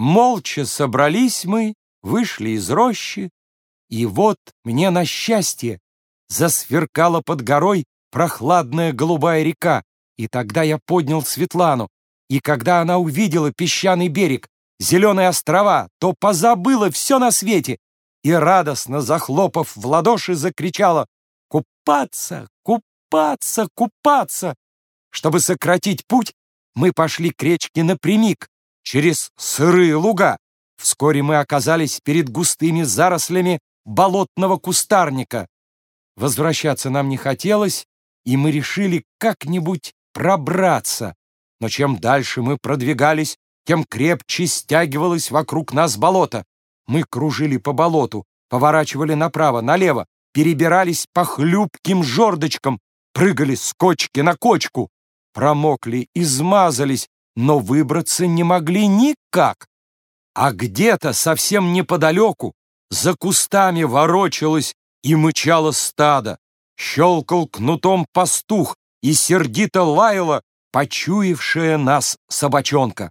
Молча собрались мы, вышли из рощи, и вот мне на счастье засверкала под горой прохладная голубая река, и тогда я поднял Светлану, и когда она увидела песчаный берег, зеленые острова, то позабыла все на свете и, радостно захлопав в ладоши, закричала «Купаться! Купаться! Купаться!» Чтобы сократить путь, мы пошли к речке напрямик, через сырые луга. Вскоре мы оказались перед густыми зарослями болотного кустарника. Возвращаться нам не хотелось, и мы решили как-нибудь пробраться. Но чем дальше мы продвигались, тем крепче стягивалось вокруг нас болото. Мы кружили по болоту, поворачивали направо, налево, перебирались по хлюпким жердочкам, прыгали с кочки на кочку, промокли, измазались, но выбраться не могли никак. А где-то совсем неподалеку, за кустами ворочалось и мычало стадо, щелкал кнутом пастух и сердито лаяла почуявшая нас собачонка.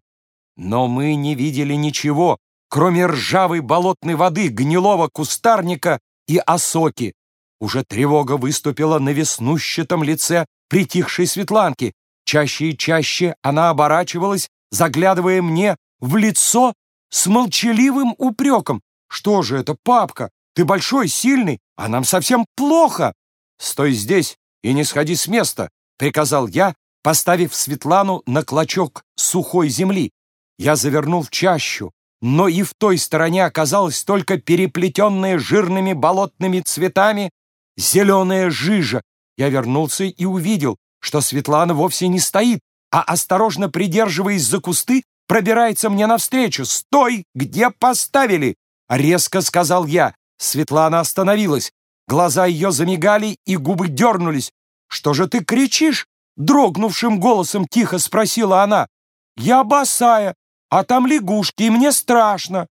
Но мы не видели ничего, кроме ржавой болотной воды, гнилого кустарника и осоки. Уже тревога выступила на веснущатом лице притихшей Светланки. Чаще и чаще она оборачивалась, заглядывая мне в лицо с молчаливым упреком. «Что же это, папка? Ты большой, сильный, а нам совсем плохо!» «Стой здесь и не сходи с места!» — приказал я, поставив Светлану на клочок сухой земли. Я завернул в чащу, но и в той стороне оказалась только переплетенная жирными болотными цветами зеленая жижа. Я вернулся и увидел, что Светлана вовсе не стоит, а, осторожно придерживаясь за кусты, пробирается мне навстречу. «Стой! Где поставили?» — резко сказал я. Светлана остановилась. Глаза ее замигали, и губы дернулись. «Что же ты кричишь?» Дрогнувшим голосом тихо спросила она. «Я босая, а там лягушки, и мне страшно».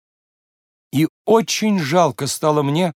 И очень жалко стало мне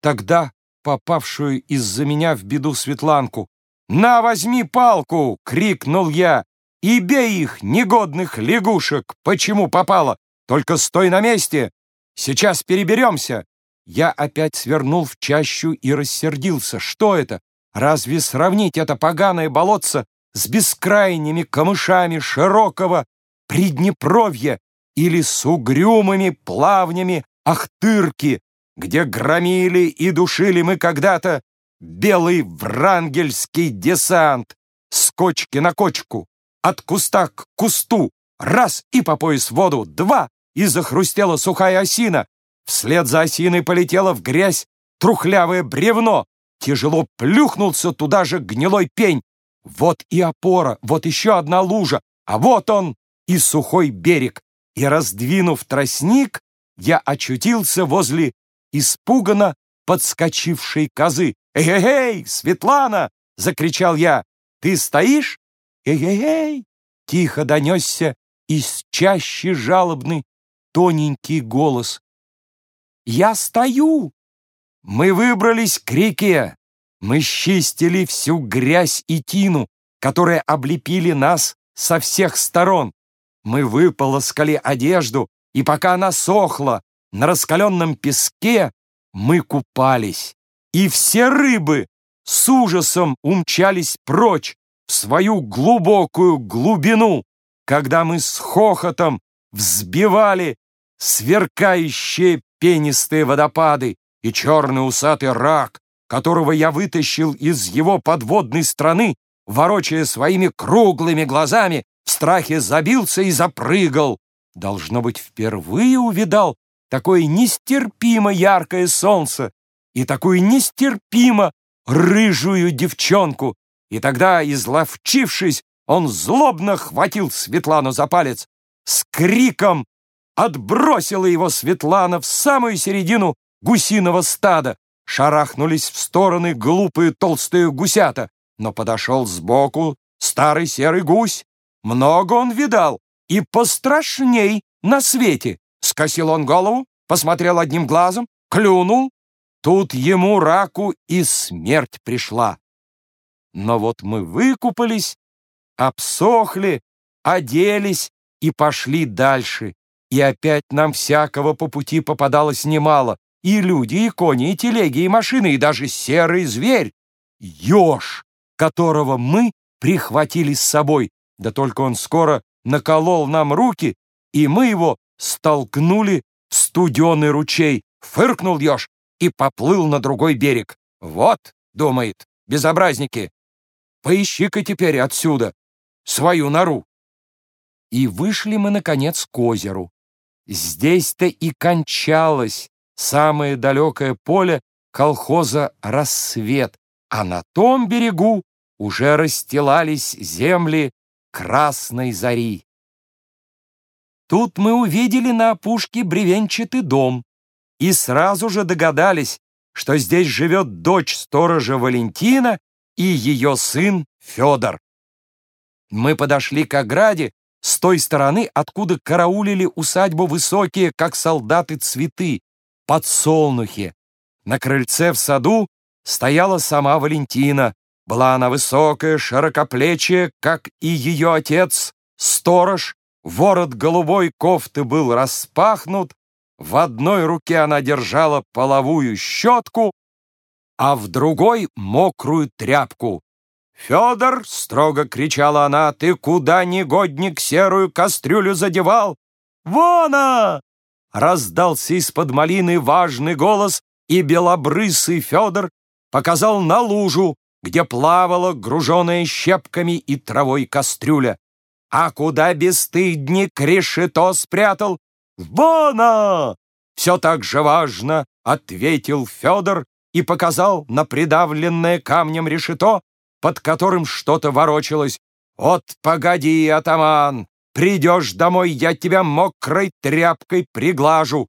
тогда попавшую из-за меня в беду Светланку. «На, возьми палку!» — крикнул я. «И бей их, негодных лягушек! Почему попало? Только стой на месте! Сейчас переберемся!» Я опять свернул в чащу и рассердился. Что это? Разве сравнить это поганое болотце с бескрайними камышами широкого Приднепровья или с угрюмыми плавнями Ахтырки, где громили и душили мы когда-то белый врангельский десант. С кочки на кочку, от куста к кусту, раз и по пояс в воду, два, и захрустела сухая осина, вслед за осиной полетело в грязь трухлявое бревно, тяжело плюхнулся туда же гнилой пень, вот и опора, вот еще одна лужа, а вот он и сухой берег, и, раздвинув тростник, я очутился возле испуганно подскочившей козы. «Эй-эй-эй, Светлана!» — закричал я. «Ты стоишь?» «Эй-эй-эй!» — тихо донесся из чаще жалобный тоненький голос. «Я стою!» Мы выбрались к реке. Мы счистили всю грязь и тину, которые облепили нас со всех сторон. Мы выполоскали одежду, и пока она сохла на раскаленном песке, мы купались. И все рыбы с ужасом умчались прочь в свою глубокую глубину, когда мы с хохотом взбивали сверкающие пенистые водопады и черный усатый рак, которого я вытащил из его подводной страны, ворочая своими круглыми глазами, в страхе забился и запрыгал. Должно быть, впервые увидал такое нестерпимо яркое солнце и такую нестерпимо рыжую девчонку. И тогда, изловчившись, он злобно хватил Светлану за палец. С криком отбросила его Светлана в самую середину гусиного стада. Шарахнулись в стороны глупые толстые гусята, но подошел сбоку старый серый гусь. Много он видал и пострашней на свете. Скосил он голову, посмотрел одним глазом, клюнул. Тут ему раку и смерть пришла. Но вот мы выкупались, обсохли, оделись и пошли дальше. И опять нам всякого по пути попадалось немало. И люди, и кони, и телеги, и машины, и даже серый зверь. Ёж, которого мы прихватили с собой. Да только он скоро наколол нам руки, и мы его столкнули в студеный ручей. Фыркнул еж и поплыл на другой берег. Вот, думает, безобразники, поищи-ка теперь отсюда свою нору. И вышли мы, наконец, к озеру. Здесь-то и кончалось самое далекое поле колхоза «Рассвет», а на том берегу уже расстилались земли красной зари. Тут мы увидели на опушке бревенчатый дом и сразу же догадались, что здесь живет дочь сторожа Валентина и ее сын Федор. Мы подошли к ограде с той стороны, откуда караулили усадьбу высокие, как солдаты, цветы, подсолнухи. На крыльце в саду стояла сама Валентина. Была она высокая, широкоплечья, как и ее отец, сторож. Ворот голубой кофты был распахнут, в одной руке она держала половую щетку, а в другой — мокрую тряпку. «Федор!» — строго кричала она. «Ты куда, негодник, серую кастрюлю задевал?» «Вона!» — раздался из-под малины важный голос, и белобрысый Федор показал на лужу, где плавала груженная щепками и травой кастрюля. «А куда бесстыдник решето спрятал?» «Вона!» «Все так же важно!» — ответил Федор и показал на придавленное камнем решето, под которым что-то ворочалось. «Вот погоди, атаман! Придешь домой, я тебя мокрой тряпкой приглажу!»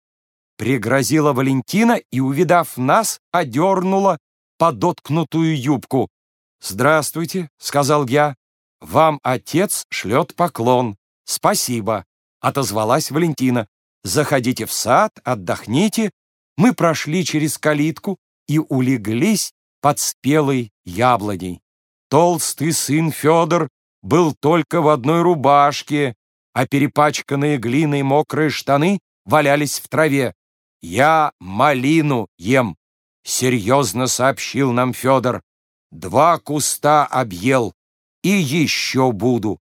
Пригрозила Валентина и, увидав нас, одернула подоткнутую юбку. «Здравствуйте», — сказал я. «Вам отец шлет поклон. Спасибо», — отозвалась Валентина. «Заходите в сад, отдохните». Мы прошли через калитку и улеглись под спелой яблоней. Толстый сын Федор был только в одной рубашке, а перепачканные глиной мокрые штаны валялись в траве. «Я малину ем», — серьезно сообщил нам Федор. «Два куста объел, и еще буду».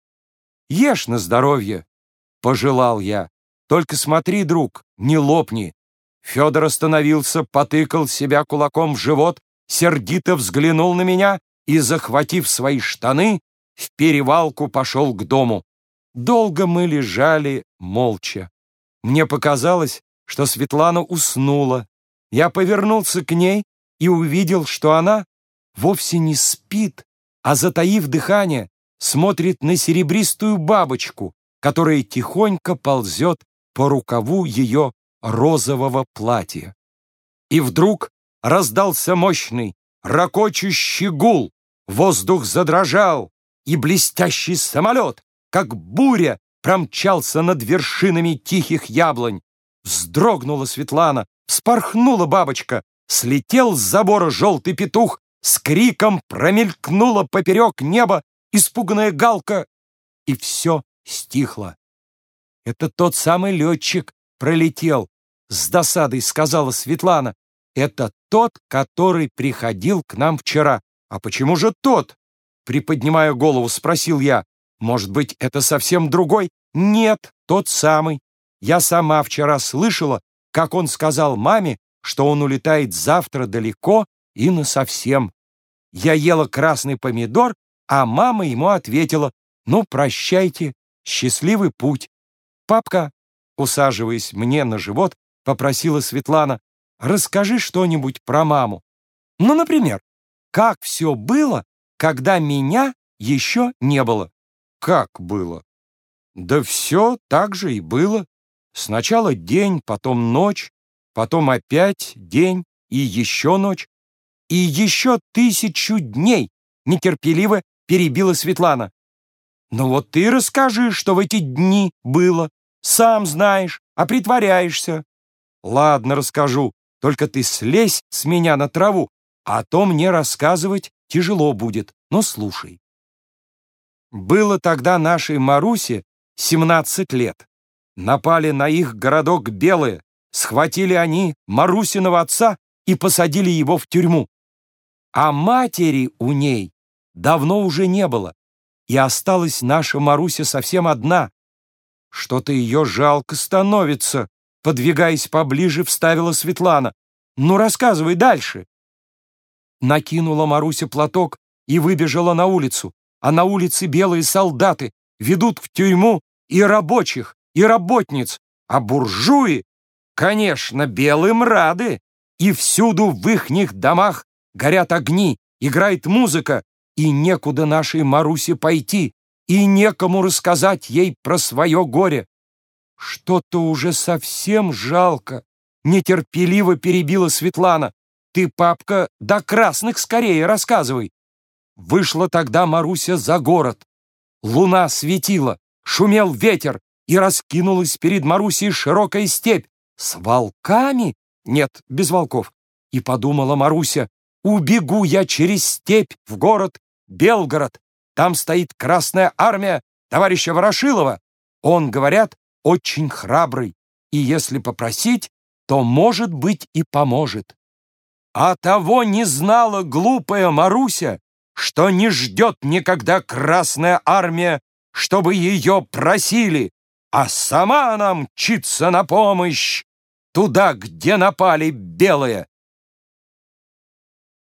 «Ешь на здоровье», — пожелал я. «Только смотри, друг, не лопни». Федор остановился, потыкал себя кулаком в живот, сердито взглянул на меня и, захватив свои штаны, в перевалку пошел к дому. Долго мы лежали молча. Мне показалось, что Светлана уснула. Я повернулся к ней и увидел, что она вовсе не спит, а, затаив дыхание, смотрит на серебристую бабочку, которая тихонько ползет по рукаву ее розового платья. И вдруг раздался мощный, ракочущий гул, воздух задрожал, и блестящий самолет, как буря, промчался над вершинами тихих яблонь. Вздрогнула Светлана, вспорхнула бабочка, слетел с забора желтый петух, с криком промелькнула поперек неба испуганная галка, и все стихло. «Это тот самый летчик пролетел», — с досадой сказала Светлана. «Это тот, который приходил к нам вчера. А почему же тот?» Приподнимая голову, спросил я. «Может быть, это совсем другой?» «Нет, тот самый. Я сама вчера слышала, как он сказал маме, что он улетает завтра далеко и насовсем. Я ела красный помидор, а мама ему ответила, «Ну, прощайте, счастливый путь». «Папка», усаживаясь мне на живот, попросила Светлана, расскажи что-нибудь про маму. Ну, например, как все было, когда меня еще не было? Как было? Да все так же и было. Сначала день, потом ночь, потом опять день и еще ночь, и еще тысячу дней, нетерпеливо перебила Светлана. Ну вот ты расскажи, что в эти дни было. Сам знаешь, а притворяешься. Ладно, расскажу, только ты слезь с меня на траву, а то мне рассказывать тяжело будет, но слушай. Было тогда нашей Марусе 17 лет. Напали на их городок белые, схватили они Марусиного отца и посадили его в тюрьму. А матери у ней давно уже не было, и осталась наша Маруся совсем одна. Что-то ее жалко становится, подвигаясь поближе, вставила Светлана. Ну, рассказывай дальше. Накинула Маруся платок и выбежала на улицу, а на улице белые солдаты ведут в тюрьму и рабочих, и работниц, а буржуи, конечно, белым рады, и всюду в ихних домах горят огни, играет музыка, и некуда нашей Марусе пойти, и некому рассказать ей про свое горе. Что-то уже совсем жалко, нетерпеливо перебила Светлана. Ты, папка, до красных скорее рассказывай. Вышла тогда Маруся за город. Луна светила, шумел ветер, и раскинулась перед Марусей широкая степь. С волками? Нет, без волков. И подумала Маруся, убегу я через степь в город Белгород. Там стоит Красная Армия товарища Ворошилова. Он, говорят, очень храбрый, и если попросить, то, может быть, и поможет. А того не знала глупая Маруся, что не ждет никогда Красная Армия, чтобы ее просили, а сама она мчится на помощь туда, где напали белые.